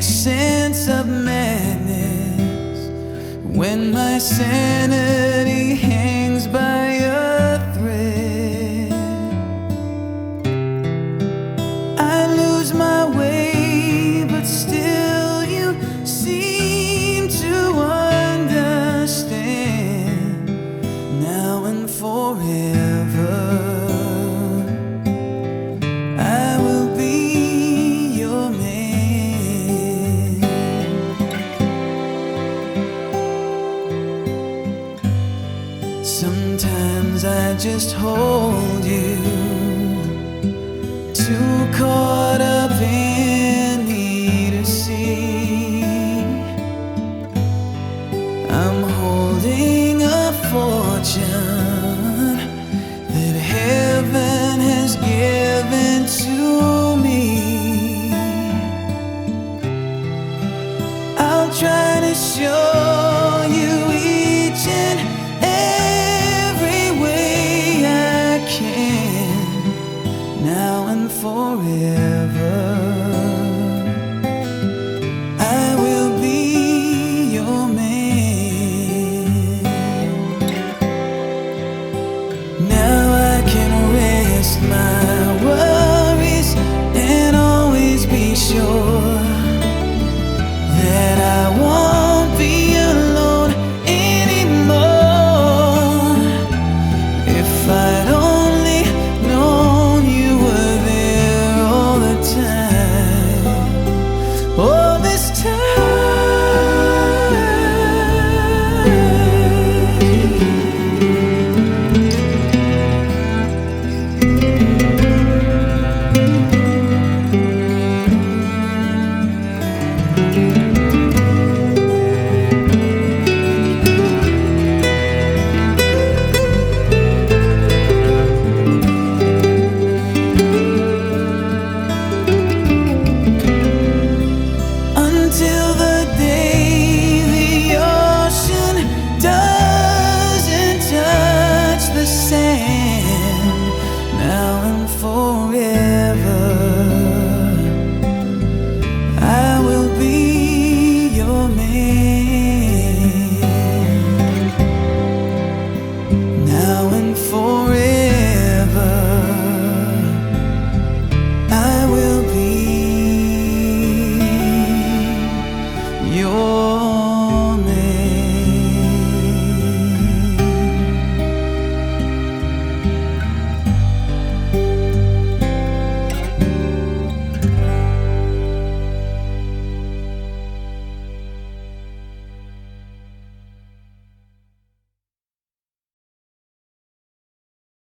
make sense of madness when my sanity Sometimes I just hold you too caught up in me to see. I'm holding a fortune that heaven has given to me. I'll try to show. 就